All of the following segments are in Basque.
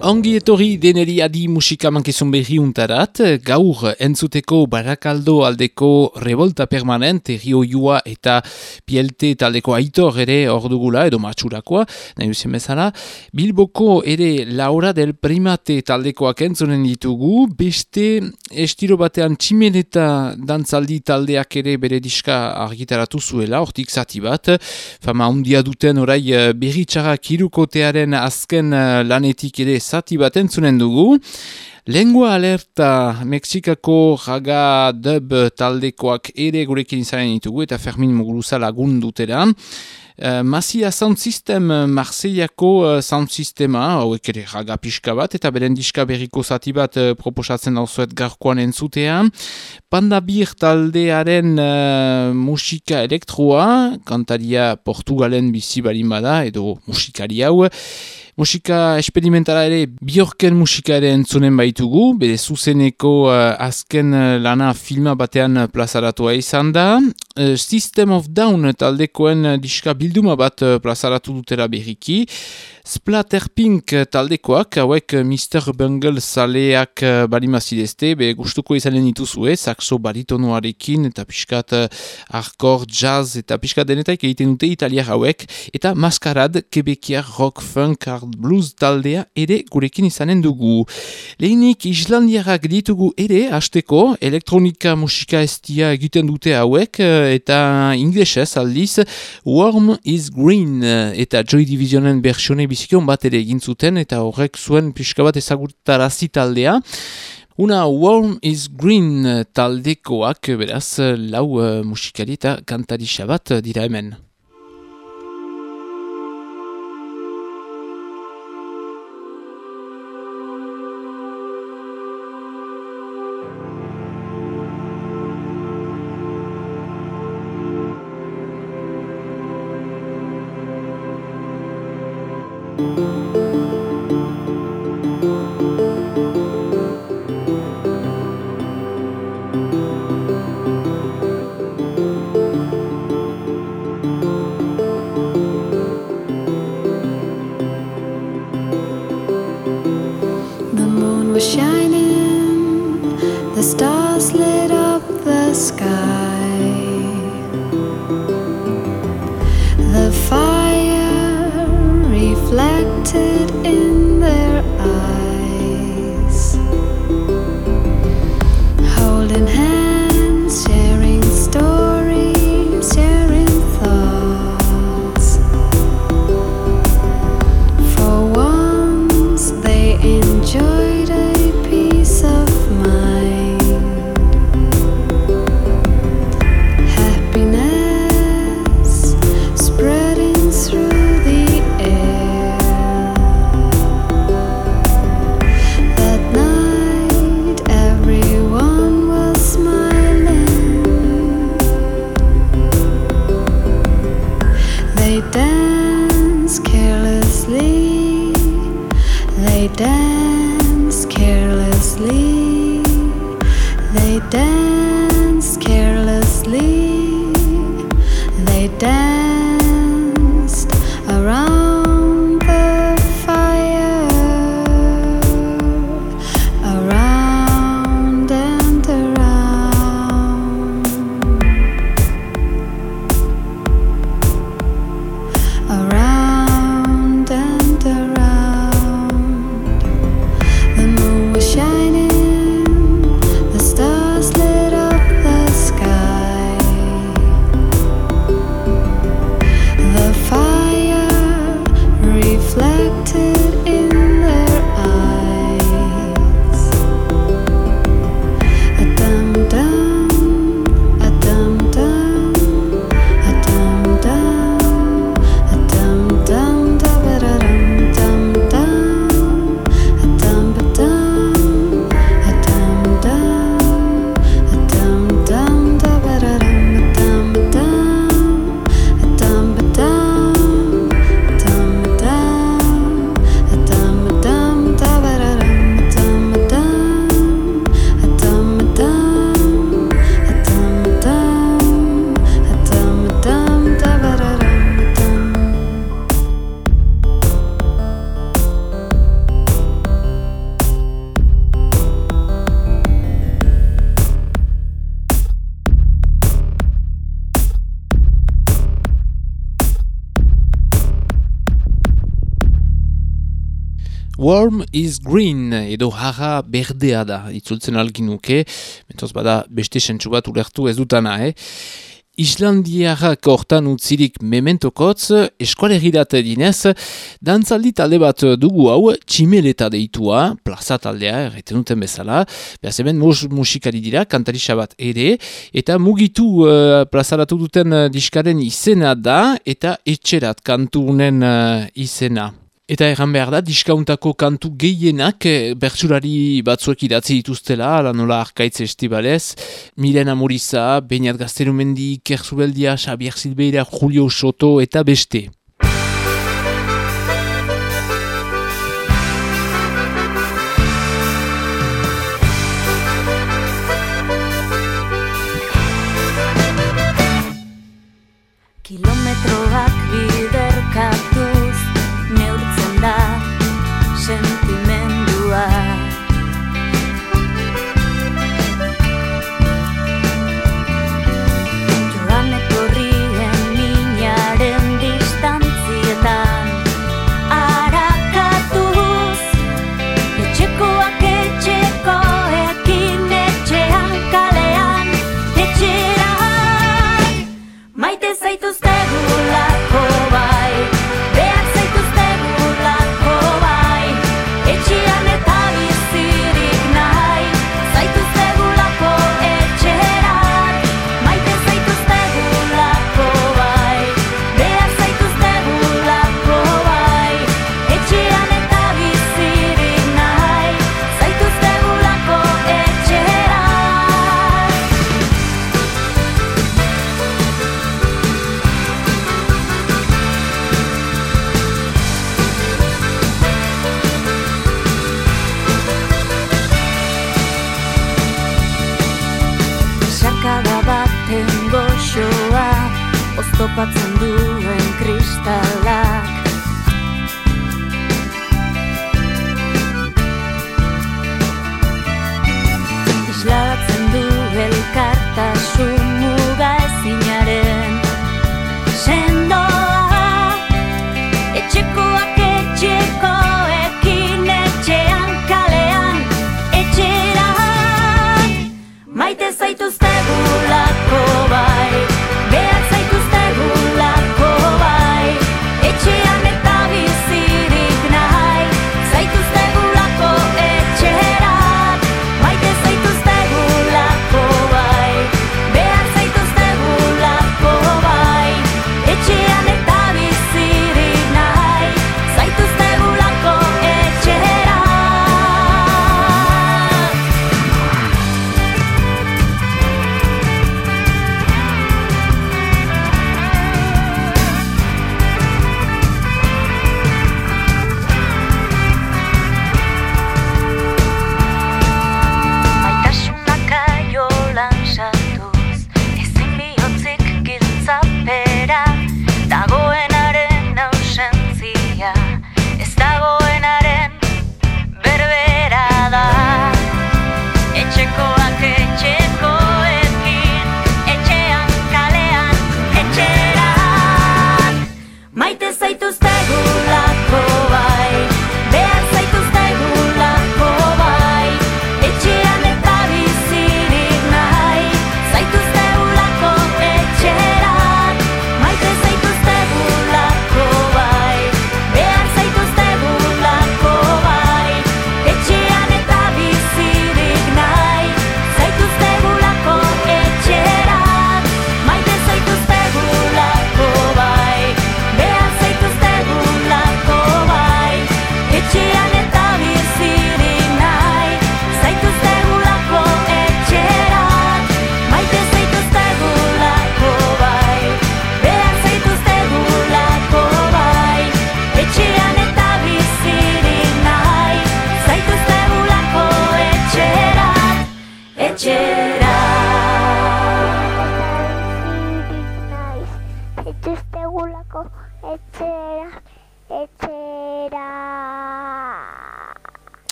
Ongi etorri deneri adi musika mankizun berri untarat, gaur entzuteko barakaldo aldeko revolta permanent, rio jua eta pielte taldeko aitor ere ordugula edo matxurakoa, nahi duzien bezala. Bilboko ere Laura del Primate taldekoak entzunen ditugu, beste estiro batean tximeneta dantzaldi taldeak ere bere diska argitaratu zuela, hortik zati bat, fama undia duten orai berri txarrak irukotearen azken eh, lanetik ere zati bat entzunen dugu. Lengua alerta Mexikako jaga dub taldekoak ere gurekin izanen ditugu eta Fermin Muguruza lagun dutera. Uh, Masia Sound System Marseillako uh, Sound Systema, hauek ere raga pixka bat, eta beren diska berriko zati bat uh, proposatzen dauzuet garkoan entzutea. Pandabir taldearen uh, musika elektroa, kantaria Portugalen bizi balin bada, edo musikari hau, Musika esperimentala ere biorken musika ere entzunen baitugu, bere zuzeneko uh, azken lana filma batean plazaratua izan da. Uh, System of Down taldekoen diska bilduma bat uh, plazaratu dutera berriki. Splatterpink taldekoak, hauek Mr. Bungle zaleak balimazidezte, be gustuko izanen dituzue, saxo baritonoarekin eta pixkat hardcore, jazz eta pixkat denetaik egiten dute italiak hauek, eta maskarad, kebekiar, rock, funk, hard blues taldea ere gurekin izanen dugu. Lehinik islandiarak ditugu ere, hasteko elektronika musika estia egiten dute hauek, eta inglesez aldiz, Warm is Green, eta Joy Divisionen versione bizikion bat ere egin zuten eta horrek zuen pixka bat ezagutarazi taldea. Una Warm is Green taldekoak beraz lau uh, musikari eta kantari bat dira hemen. They dance carelessly. They dance carelessly. They dance. Is green, edo haga berdea da, itzultzen algin nuke, mentoz bada beste sentsu bat ulertu ez dutana, eh? Islandiarrak hortan utzirik mementokotz, eskualegirat dinez, dantzaldi talde bat dugu hau, tximeleta deitua, plaza taldea, erreten duten bezala, behaz hemen mus musikari dira, kantari bat ere, eta mugitu uh, plazaratu duten diskaren izena da, eta etxerat kantunen uh, izena. Eta erran behar da, diskauntako kantu gehienak eh, bertsurari batzuek idatzi dituztela, ala nola arkaitz estibalez, Milena Moriza, Beñat Gazterumendi, Kerzubeldia, Xabier Silbeira, Julio Soto eta beste. Oztopatzen duen kristalak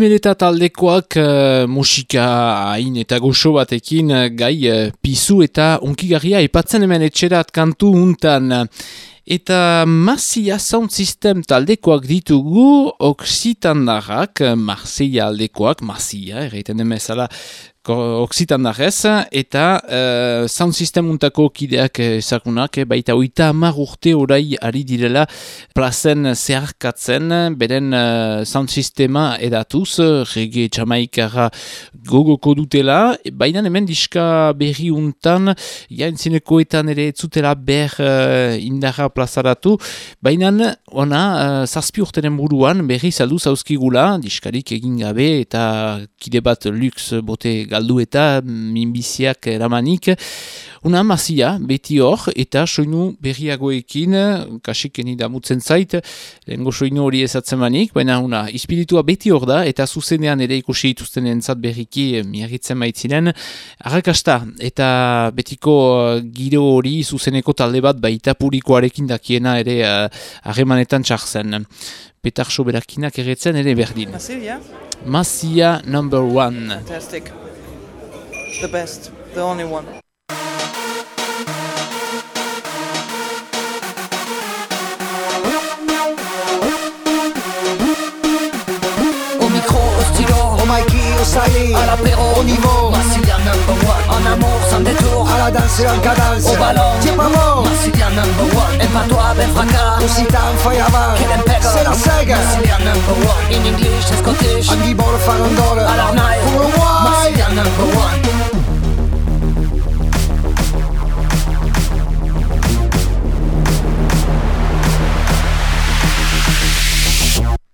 Tximeleta taldekoak eh, musika hain eta goxo batekin eh, gai uh, pizu eta unkigarria epatzen hemen etxerat kantu untan. Eta Marsia Sound System taldekoak ditugu Oksitandarrak, Marseilla aldekoak, Marsia, erreiten demezala, Oksitan darrez, eta uh, sound system untako kideak ezagunak, eh, baita oita amar urte orai ari direla plazen zeharkatzen, beren uh, sound sistema edatuz, rege txamaikara gogoko dutela, baina hemen diska berri untan, jaintzinekoetan ere etzutela ber uh, indarra plazaratu, baina ona, uh, zazpi urtenen buruan berri saldu zauzkigula, diskarik egin gabe, eta kide bat lux bote galdu eta minbiziak eramanik. Una mazia, beti hor, eta soinu berriagoekin, kasik eni damutzen zait, lehenko soinu hori ezatzen manik, baina una, ispiritua beti hor da, eta zuzenean ere ikusi ituzten entzat berriki miagitzen maitzinen. Arrakasta, eta betiko giro hori zuzeneko talde bat baita purikoarekin dakiena ere harremanetan uh, txartzen. Petar soberakinak erretzen ere berdin. Masia number one. Fantastic. The best. The only one. Au micro, au stylo, Au Mikey, au Sally, à l'apéro, au niveau, Massilia number one. En amour, sans détour, à la danse et en cadence. au ballon. Tiens pas Massilia number one. Et pas toi, ben fracas. aussi t'en fai avant. L'empego. C'est la Massilia number one. In English e Scottish. Andy Ball farandole. All'arnaio. Pour le why, number one.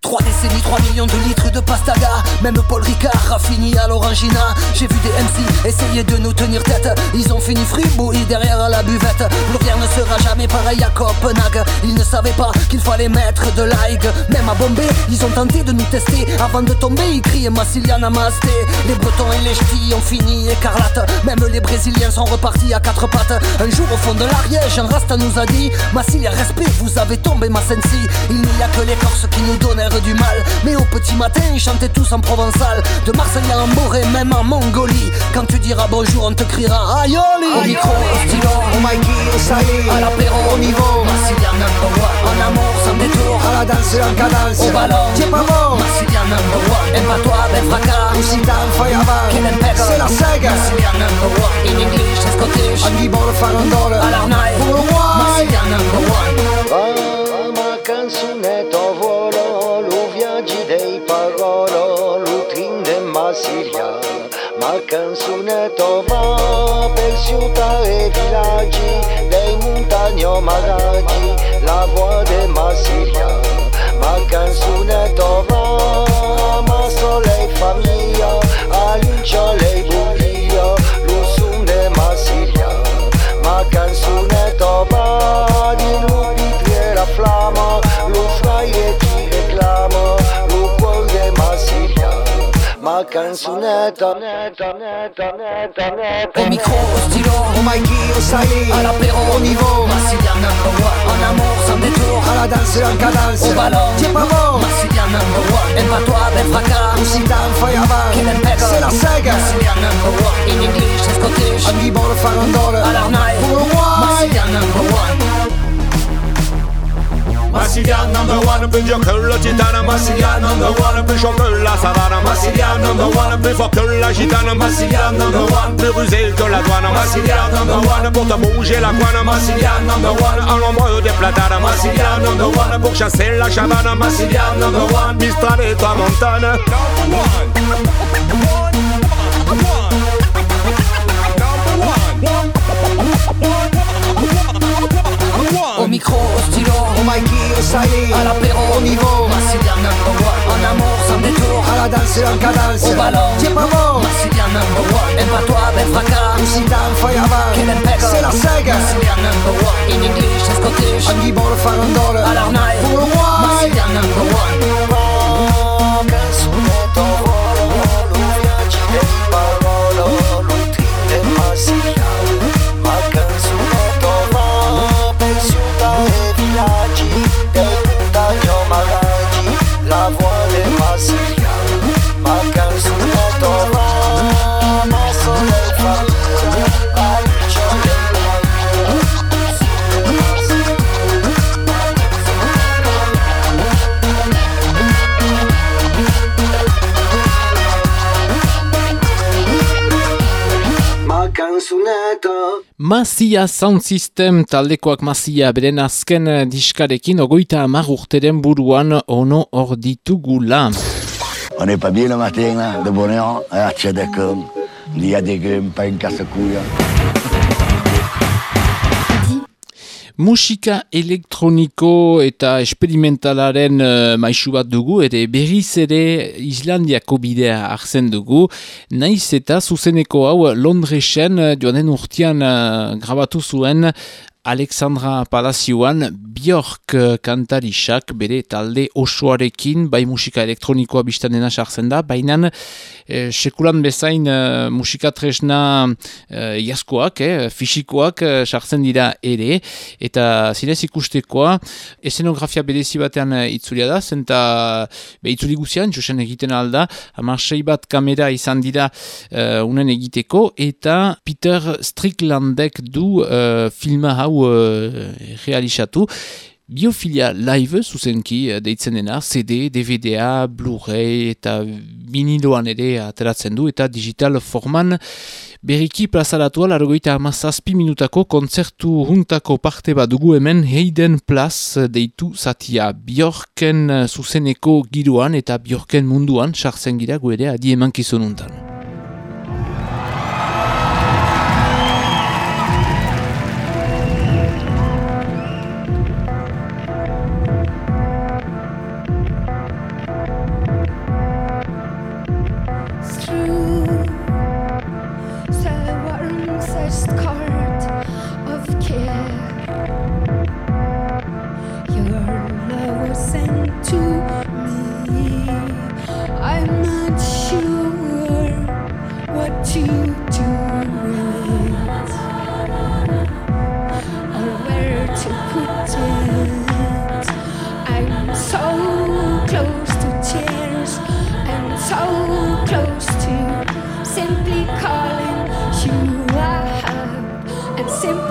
Trois décennies, 3 millions de litres de pastaga Même Paul Ricard a fini à l'orangina. J'ai vu des MC essayer de nous tenir tête. Ils ont fini fribouillis derrière la buvette. L'Orient ne sera jamais pareil à Copenhague. Ils ne savaient pas qu'il fallait mettre de l'aig Même à Bombay, ils ont tenté de nous tester. Avant de tomber, ils criaient Massilia Namasté Les Bretons et les Ch'tis ont fini écarlate Même les Brésiliens sont repartis à quatre pattes. Un jour au fond de l'Ariège, un Rasta nous a dit Massilia, respect, vous avez tombé ma sensi. Il n'y a que les Corses qui nous donnèrent du mal Mais au petit matin, ils chantaient tous en provençal. De Marseille à Amboré, même en Mongolie. Quand tu diras bonjour, on te criera Aïoli Au micro, au stylo, au Mikey, au Sally, à l'apéro, au niveau, Massilia number one. En amour, sans détour, à la danse en cadence. au ballon. Tiens pas bon, Massilia number one. Et pas toi, ben fracas. Aussi t'en fai avant. Che l'empego. C'est la sega, Massilia number one. In English e Scottish. Andy Ball farandole. All'arnaio Pour le why, Massilia number one Canzunetto va per città e villaggi, dei montagni omaraggi, la voce dei massivi. Au micro, au stylo, au Mikey, au Sally, à l'apéro au niveau, Massilia number one. En amour, sans détour, à la danse en cadence. au ballon. Tiens pas number one. Et pas toi, ben fracas. Aussi fai Che avant. l'empego. C'est la sega, Massilia number one. In English Scottish Andy Ball farandole. All'arnaio Pour le Massilia number one Massilia number one, plus dur que le titane Massilia number one, plus chaud que la savane Massilia number one, plus fort que la gitane Massilia number one, plus rusé que la douane. Massilia number one, pour te bouger la couane Massilia number one, à l'ombre des platanes. Massilia number one, pour chasser la chavane. Massilia number one, Mistral et toi montagne Au micro, au stylo, au Mikey, au Siley, à l'apéro, au niveau, Massi bien number one, en amour, sans détour, à la danse en cadence, au ballon, t'es pas mort, number one, aime-toi, bel fracas, ou si t'as un fireman, c'est la saga, Massi bien number one, in English, Scottish, Andy Ball, Farandole, à l'arnaille, pour le roi, Massi number one. Masia Sound System taldekoak Masia beren azken eh, diskarekin ogoita amar urteren buruan ono hor ditugula. On n'est pas bien le matin, de bonne heure, à Tchadakam. Il y a des grumes. Musika elektroniko eta esperimentalaren uh, maisu bat dugu, ere berriz ere Islandiako bidea hartzen dugu, naiz eta zuzeneko hau Londresen uh, joanen urtean uh, grabatu zuen Alexandra Palazioan Bjork eh, kantarisak bere talde osoarekin bai musika elektronikoa biztanena sartzen da, baina e, sekulan bezain e, musika tresna e, jaskoak, e, fisikoak sartzen dira ere, eta zinez ikustekoa, esenografia berezi batean itzulia da, zenta be, itzuli guzian, josen egiten alda, amarsei bat kamera izan dira unen egiteko, eta Peter Stricklandek du filma hau uh, realizatu. Biofilia live zuzenki uh, deitzen dena, CD, DVD-a, Blu-ray eta viniloan ere ateratzen du eta digital forman. Berriki plazaratua largoita amazazpi minutako kontzertu juntako parte bat dugu hemen Hayden Plus deitu zatia. Bjorken zuzeneko giroan eta Bjorken munduan sartzen gira ere adi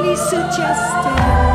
only suggested.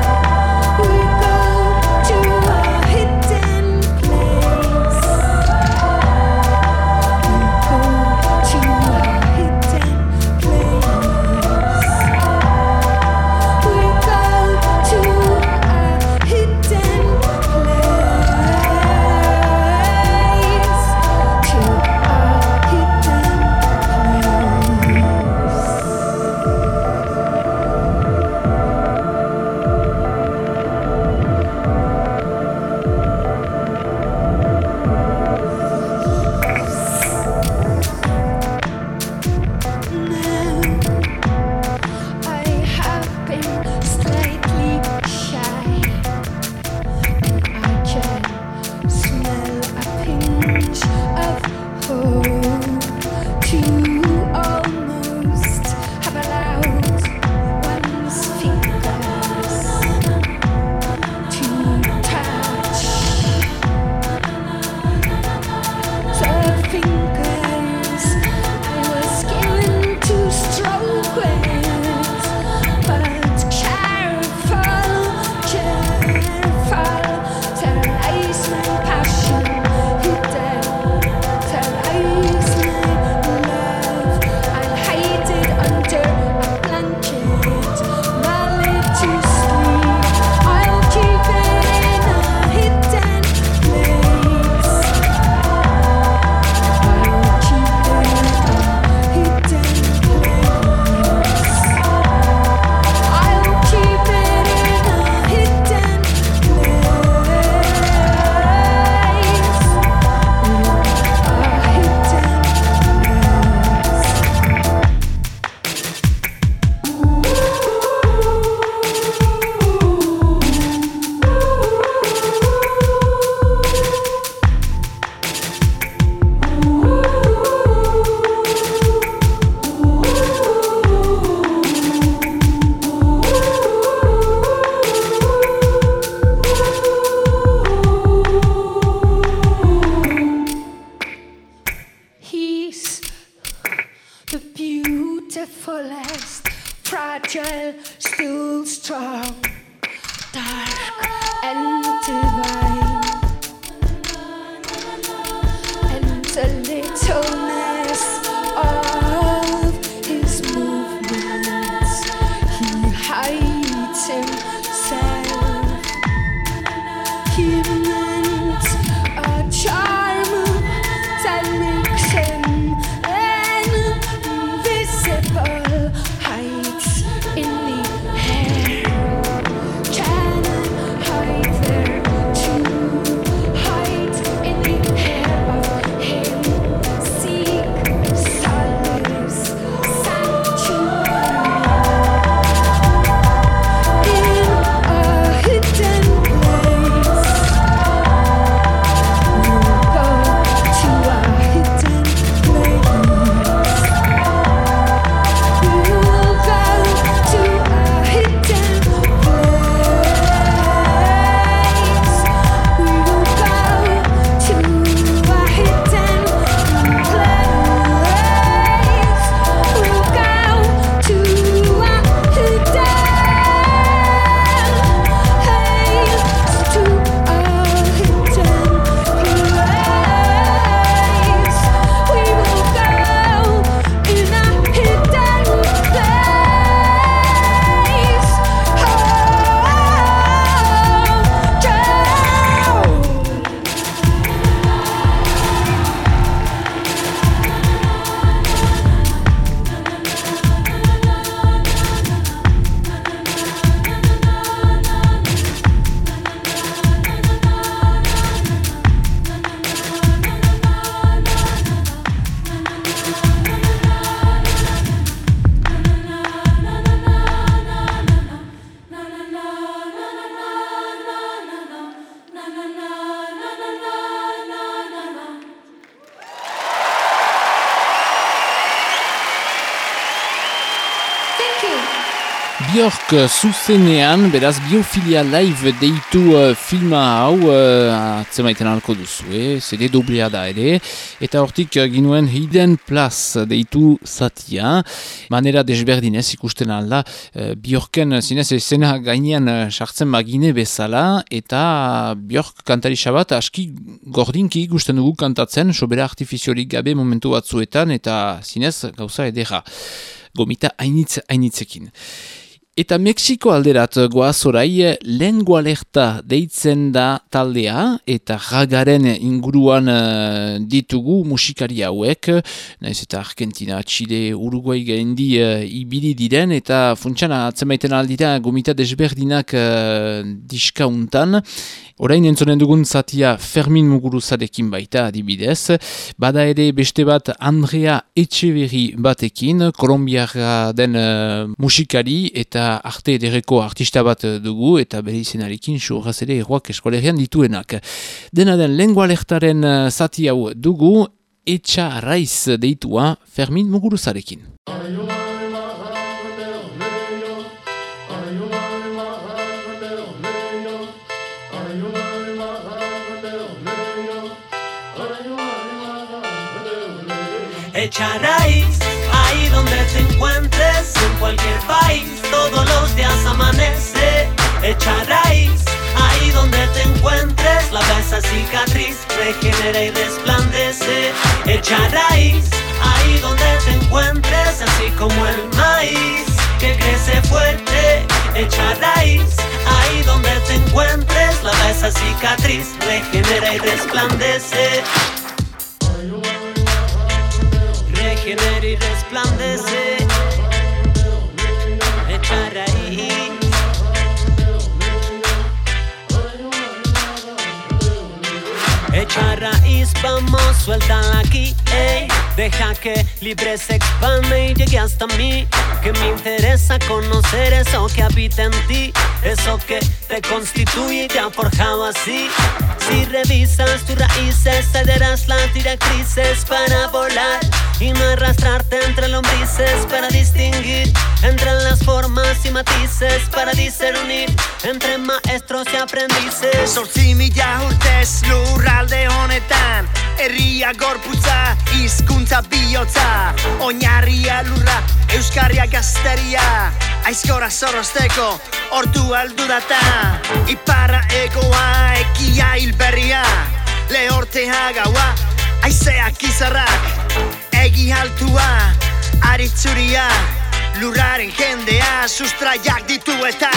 blessed, fragile, still strong, dark and divine, and a little. Bjork zuzenean, beraz biofilia live deitu uh, filma hau uh, atzemaiten alko duzu, eh? CD doblea da ere, eta hortik uh, ginuen Hidden Plus deitu zatia, manera desberdinez ikusten alda, uh, Bjorken zinez esena gainean uh, sartzen bagine bezala, eta Bjork kantari sabat aski gordinki ikusten dugu kantatzen, sobera artifiziorik gabe momentu batzuetan, eta zinez gauza edera gomita hainitz, hainitzekin. Eta Mexiko alderat goaz orai lengua lerta deitzen da taldea eta ragaren inguruan uh, ditugu musikari hauek. Naiz eta Argentina, Chile, Uruguay gaindi uh, ibili diren eta funtsana atzemaiten aldira gomita desberdinak uh, diskauntan. Orain entzonen dugun zatia Fermin Muguruzarekin baita adibidez. Bada ere beste bat Andrea Echeverri batekin, kolombiara den uh, musikari eta arte ederreko artista bat dugu eta bere izenarekin surraz ere erroak eskolerian dituenak. Dena den lengua lehtaren zati hau dugu etxa raiz deitua Fermin Muguruzarekin. Echa raíz ahí donde te encuentres, en cualquier país, todos los días amanece. Echa raíz ahí donde te encuentres, la esa cicatriz regenera y resplandece. Echa raíz ahí donde te encuentres, así como el maíz que crece fuerte. Echa raíz ahí donde te encuentres, la esa cicatriz regenera y resplandece. Regenera y resplandece. Echa raíz. Echa raíz, vamos, suéltala aquí, ey. Deja que libre se expande y llegue hasta mí. Que me interesa conocer eso que habita en ti. Eso que te constituye y te ha forjado así. Si revisas tus raíces, cederás las directrices para volar y no arrastrarte entre lombrices para distinguir entre las formas y matices para discernir entre maestros y aprendices. Zortzi mila urtez lurralde honetan Herria gorputza, hizkuntza bihotza Oinarria lurra, euskarria gazteria Aizkora zorrozteko, ordu aldu data Iparra egoa, ekia hilberria Lehortea gaua, aizeak izarrak Egi altua, aritzuria Lurraren jendea, sustraiak ditu eta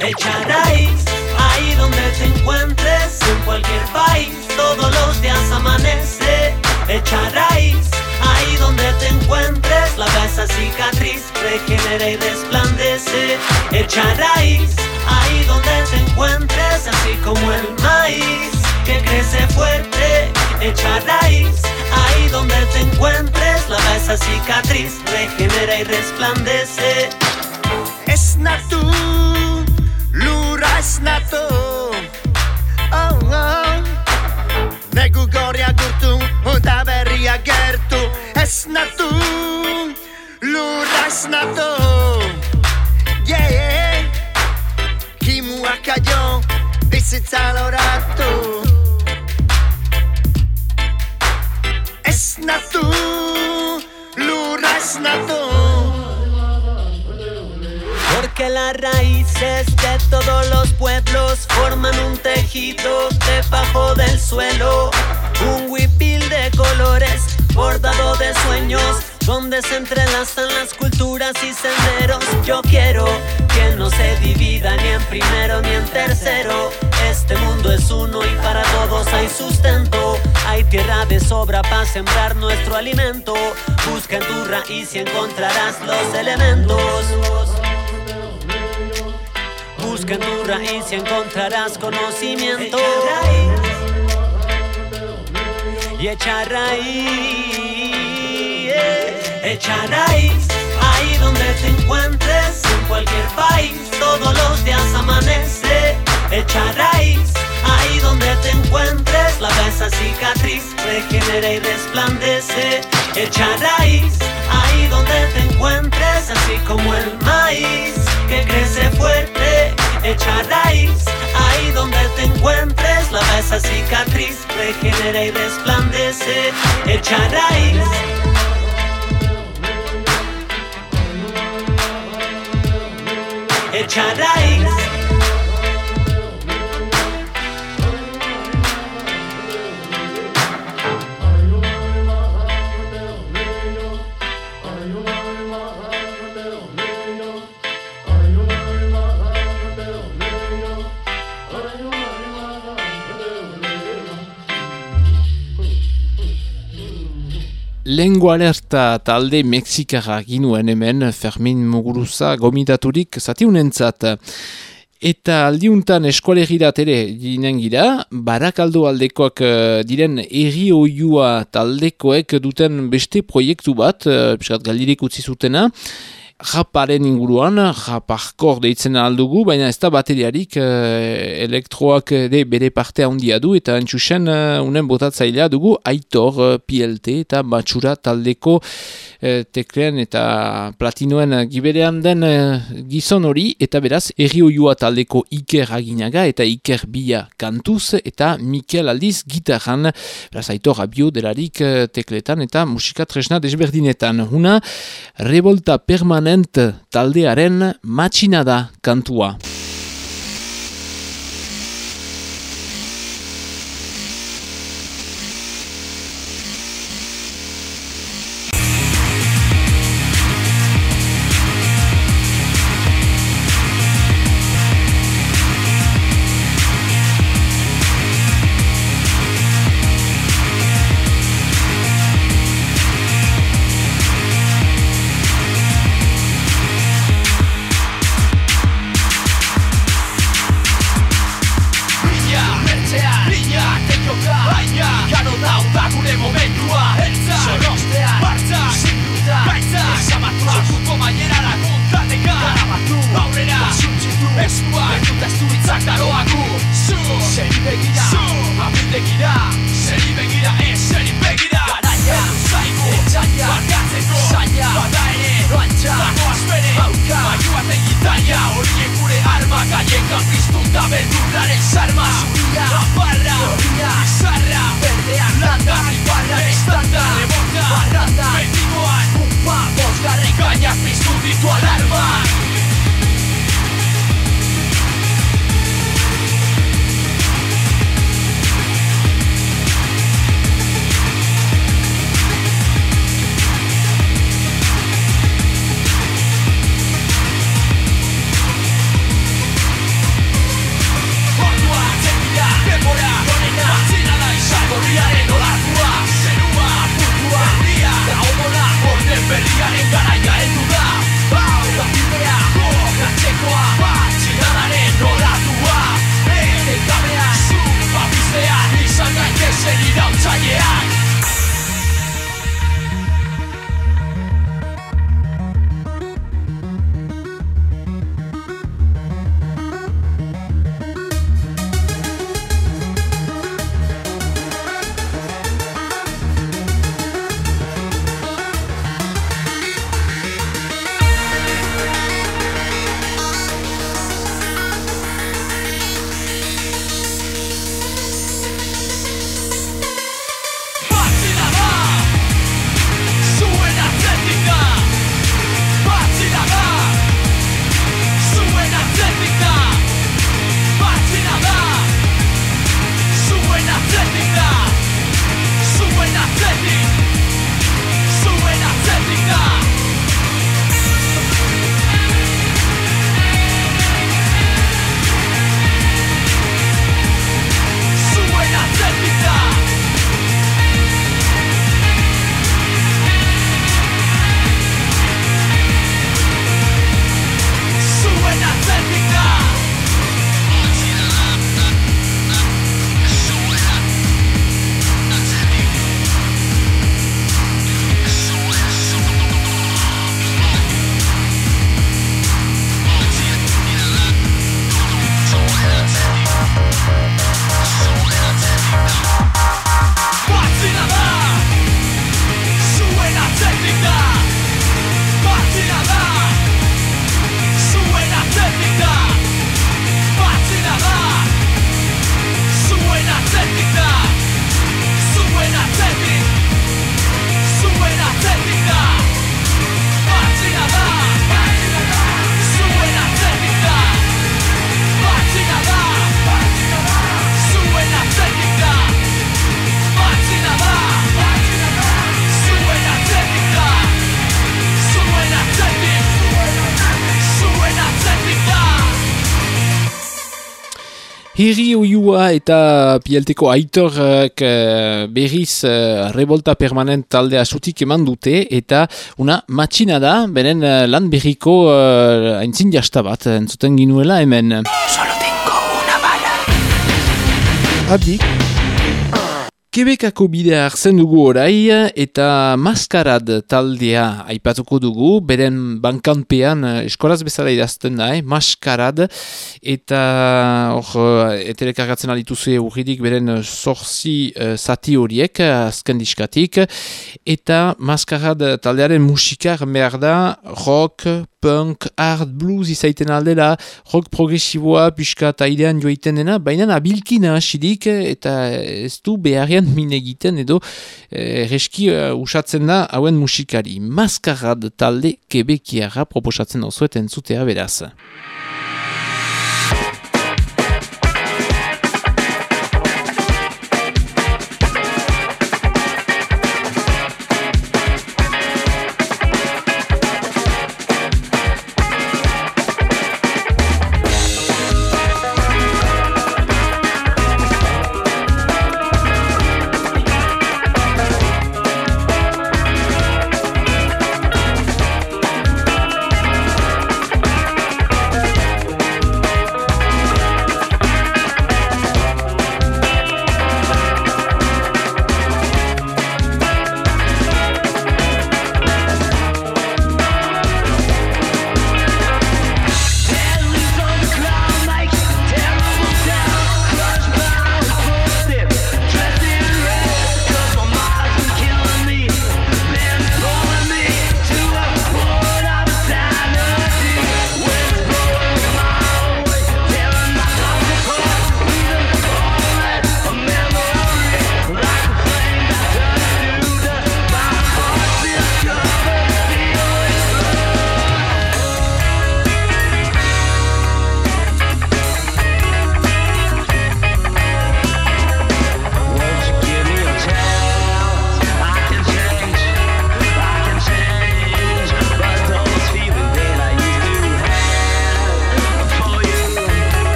Echa raíz ahí donde te encuentres, en cualquier país, todos los días amanece. Echa raíz ahí donde te encuentres, la esa cicatriz regenera y resplandece. Echa como el maíz que crece fuerte. Echa raíz ahí donde te encuentres, la esa cicatriz regenera y resplandece. Esnatu, lurra esnatu oh, oh. Negu goria gurtu, eta berria gertu Esnatu, lurra esnatu Yeah, kimua bizitza loratu Esnatu, lurra esnatu Porque las raíces de todos los pueblos forman un tejido debajo del suelo. Un huipil de colores bordado de sueños donde se entrelazan las culturas y senderos. Yo quiero que no se divida ni en primero ni en tercero. Este mundo es uno y para todos hay sustento. Hay tierra de sobra para sembrar nuestro alimento. Busca en tu raíz y encontrarás los elementos. Busca en tu raíz y encontrarás conocimiento. Y echa raíz, echa raíz, ahí donde te encuentres, en cualquier país, todos los días amanece echa raíz. Ahí donde te encuentres, lava esa cicatriz, regenera y resplandece, echa raíz. Ahí donde te encuentres, así como el maíz, que crece fuerte, echa raíz. Ahí donde te encuentres, lava esa cicatriz, regenera y resplandece, echa raíz. echa raíz. Lengo alerta talde Mexikara ginuen hemen Fermin Muguruza gomitaturik zatiunentzat. Eta aldiuntan eskualegirat ere ginen gira, barakaldo aldekoak eh, diren erri oiua taldekoek duten beste proiektu bat, uh, piskat galdirik utzi zutena, raparen inguruan, raparkor deitzen aldugu, baina ez da bateriarik uh, elektroak de bere parte handia du, eta entxusen uh, unen botatzailea dugu aitor uh, PLT eta matxura taldeko uh, teklean eta platinoen giberean den gizon hori, eta beraz errioioa taldeko Iker Aginaga eta Iker Bia kantuz, eta Mikel Aldiz gitarran, beraz aitor abio delarik uh, tekletan eta musika tresna desberdinetan. Huna, revolta permanent taldearen matxina da kantua. Herri oiua eta pielteko aitorrak uh, berriz uh, revolta permanent taldea sutik eman dute eta una matxina da, beren uh, lan berriko uh, aintzin jasta bat, entzuten ginuela hemen. Solo tengo una bala. Adik. Kebekako bidea hartzen dugu orai eta maskarad taldea aipatuko dugu, beren bankanpean eh, eskolaz bezala idazten da, eh? maskarad, eta hor, etelekargatzen alituze urridik beren zorzi uh, zati horiek, azken diskatik, eta maskarad taldearen musikar behar da, rock, punk, art, blues izaiten aldela, rock progresiboa, pixka eta idean joiten dena, baina abilkina hasidik eta ez du beharrian min egiten edo eh, reski uh, usatzen da hauen musikari. Maskarad talde kebekiara proposatzen osueten zutea beraz.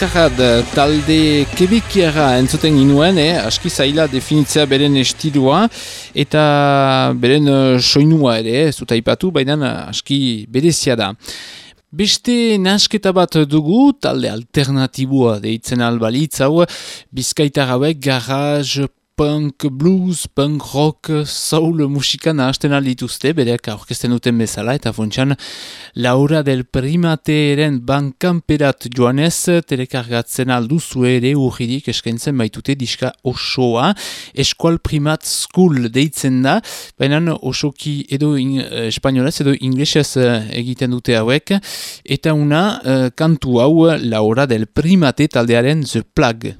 Maskarad talde kebekiara entzuten ginuen, eh? aski zaila definitzea beren estilua eta beren eh, soinua ere, ez dut aipatu, baina aski berezia da. Beste nasketa bat dugu, talde alternatibua deitzen albalitz hau, bizkaitar hauek garage punk, blues, punk, rock, soul musika nahazten aldituzte, bereak aurkezten duten bezala, eta fontxan Laura del Primateeren bankanperat joanez, telekargatzen alduzu ere urridik eskaintzen baitute diska osoa, Eskual Primat School deitzen da, baina osoki edo in, espainolez edo inglesez eh, egiten dute hauek, eta una eh, kantu hau Laura del Primate taldearen The Plug.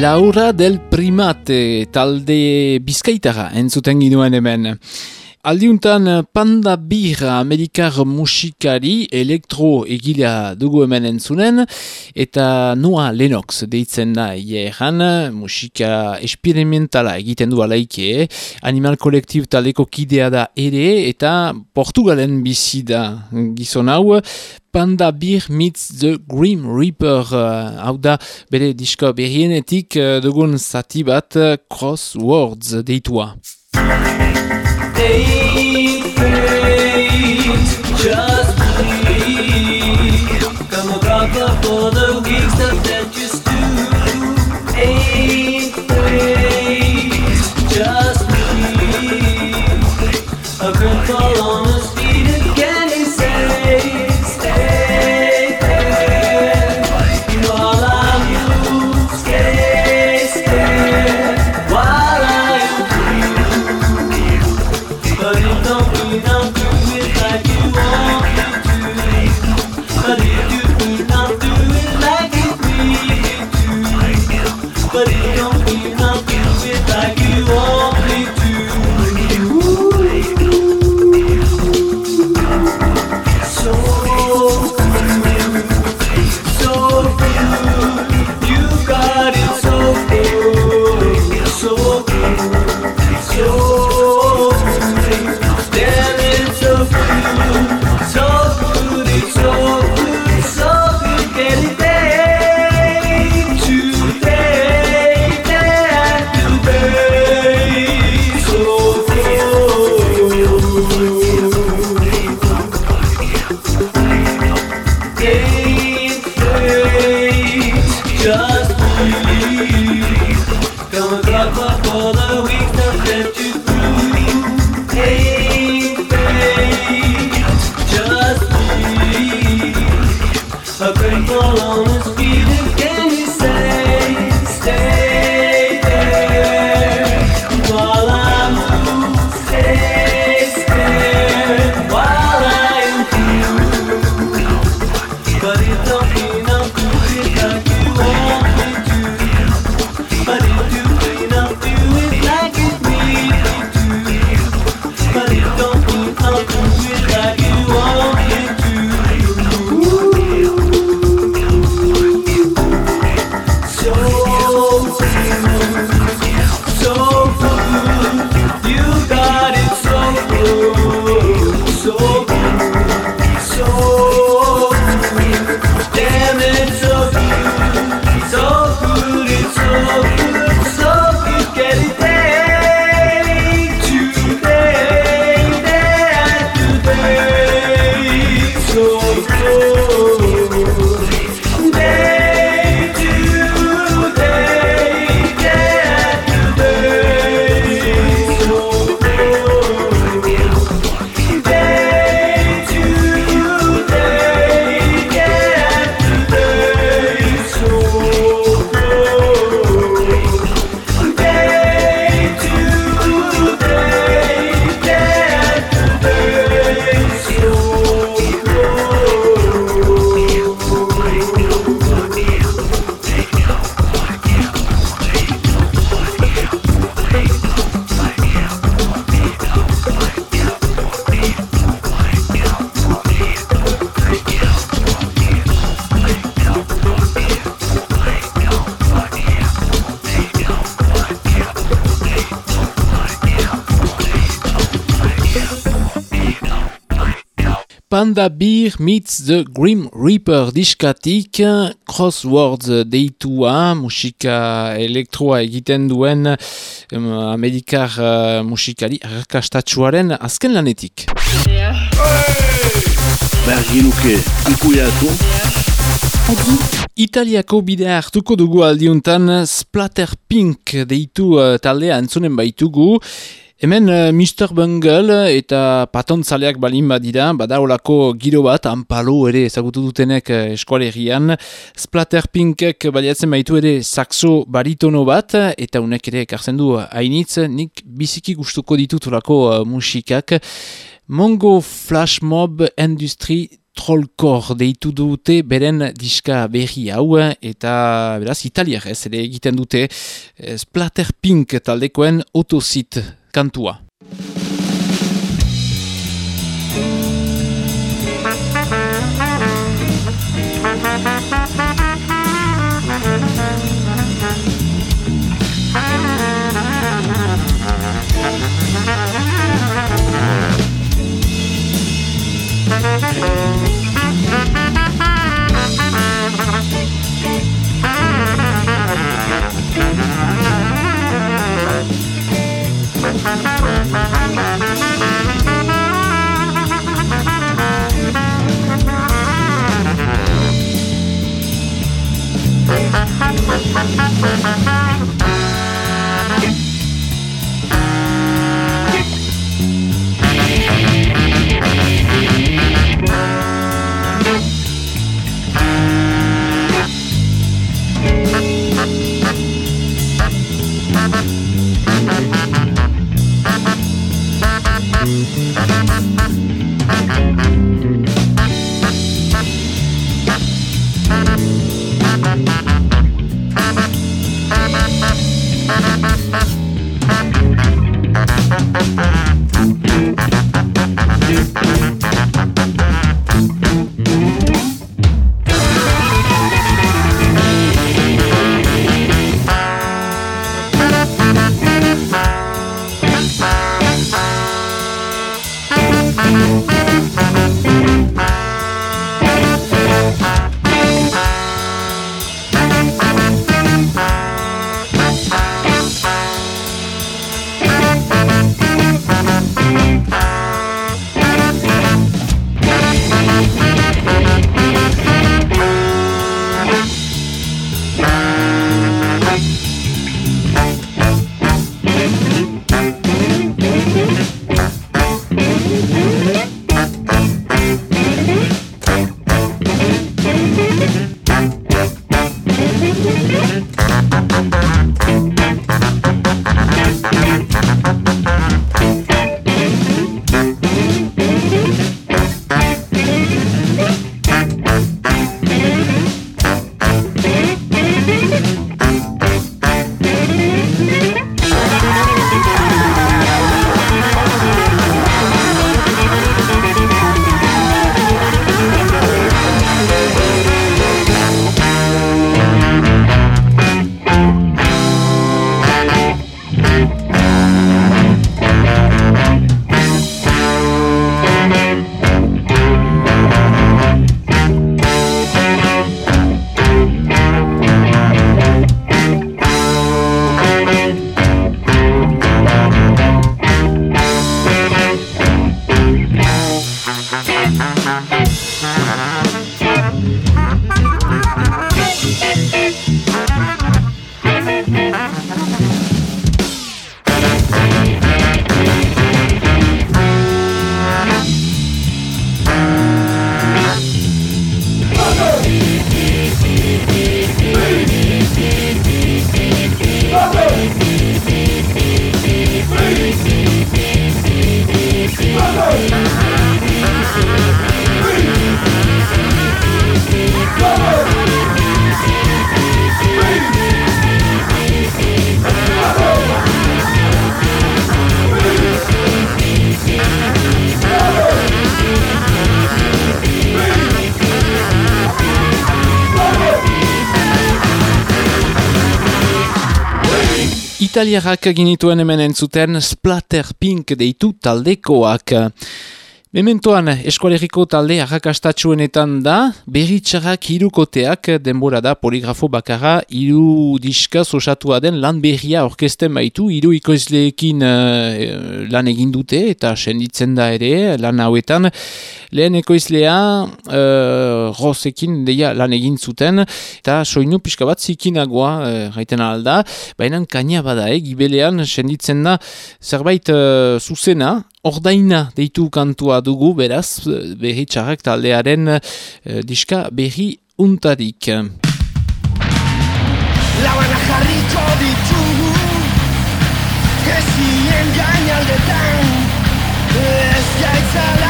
Laura del Primate talde bizkaitara entzuten ginuen hemen. Aldiuntan Panda Birra amerikar musikari elektro egilea dugu hemen entzunen eta Noa Lennox deitzen da ieran musika esperimentala egiten du alaike animal kolektiv taleko kidea da ere eta Portugalen bizi da gizon hau Panda Beer meets the Grim Reaper uh, hau da bere disko berrienetik uh, dugun zati bat uh, Crosswords deitua. Hey Panda Beer meets the Grim Reaper diskatik Crosswords deitua musika elektroa egiten duen um, amerikar uh, musikari arrakastatsuaren azken lanetik. Berginuke ikuiatu. Italiako bidea hartuko dugu aldiuntan Splatter Pink deitu uh, taldea entzunen baitugu. Hemen uh, Mr. Bungle eta patontzaleak balin badira, bada olako giro bat, anpalo ere ezagutu dutenek uh, eskualerian. Splatter Pinkek baliatzen baitu ere saxo baritono bat, eta unek ere ekartzen du hainitz, nik biziki gustuko ditut olako uh, musikak. Mongo Flash Mob Industry Trollcore deitu dute beren diska berri hau eta beraz italiak ez ere egiten dute Splatter Pink taldekoen autosit kantua. Italiarrak ginituen hemen entzuten Splatter Pink deitu taldekoak. Mementoan eskualeriko talde arrakastatxuenetan da, berritxarrak hirukoteak denbora da poligrafo bakarra hiru diska osatua den lan berria orkesten baitu, hiru ikoizleekin uh, lan egin dute eta senditzen da ere lan hauetan. Lehen ekoizlea uh, rozekin deia lan egin zuten eta soinu pixka bat zikinagoa uh, gaiten alda, baina kaina bada, eh, gibelean senditzen da zerbait uh, zuzena, Ordaina deitu kantua dugu, beraz, berri txarrak taldearen eh, diska berri untarik. Labana jarriko ditugu Ezien gainaldetan Ez gaitzala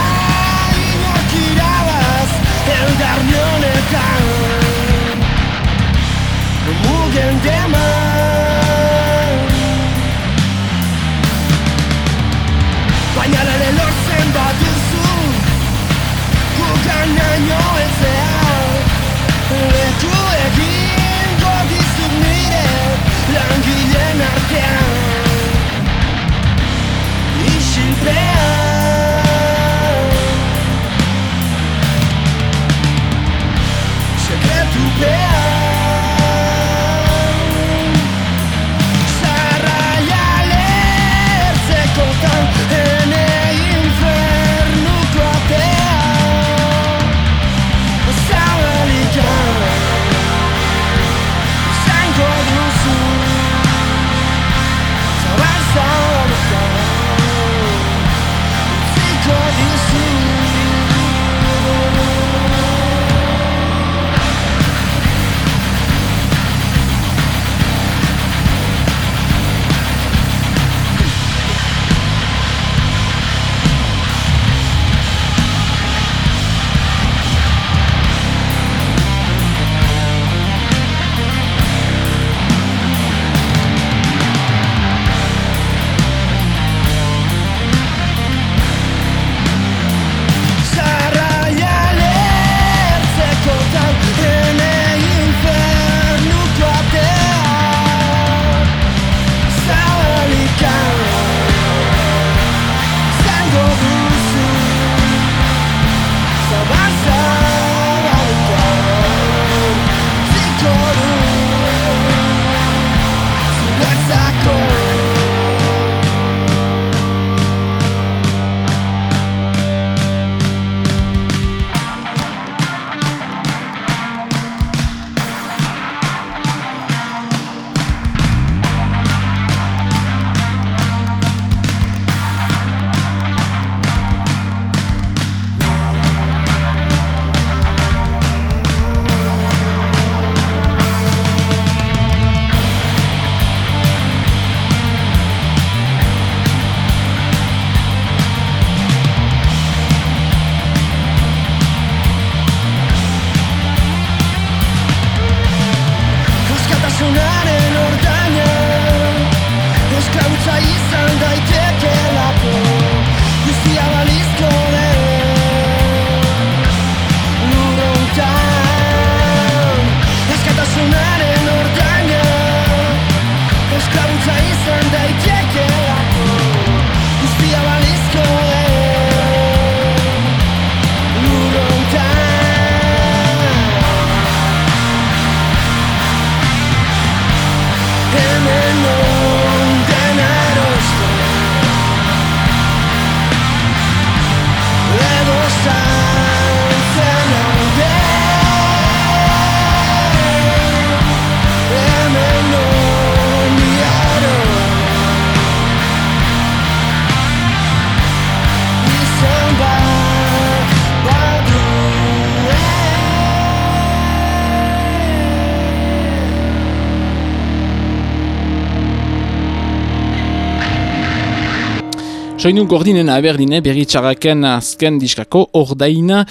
Soinu gordinen aberdine berritxarraken azken diskako ordaina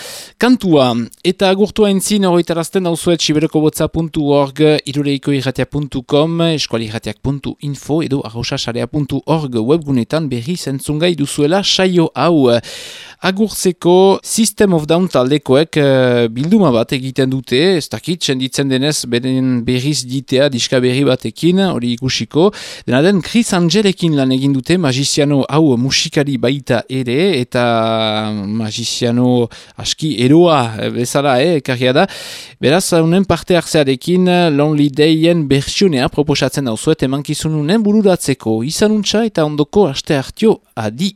kantua. Eta agurtua entzin horretarazten dauzuet siberokobotza.org, irureiko irratia.com, eskualirratiak.info edo arrosasarea.org webgunetan berri zentzungai duzuela saio hau. Agurtzeko System of Down taldekoek uh, bilduma bat egiten dute, ez dakit, senditzen denez beren berriz ditea diska berri batekin, hori ikusiko. Dena den Chris Angelekin lan egin dute, magiziano hau musika musikari baita ere, eta magiziano aski eroa bezala, eh, ekarria da. Beraz, honen parte hartzearekin Lonely Dayen bersionea proposatzen dauzuet emankizununen bururatzeko. Izanuntza eta ondoko aste hartio adi.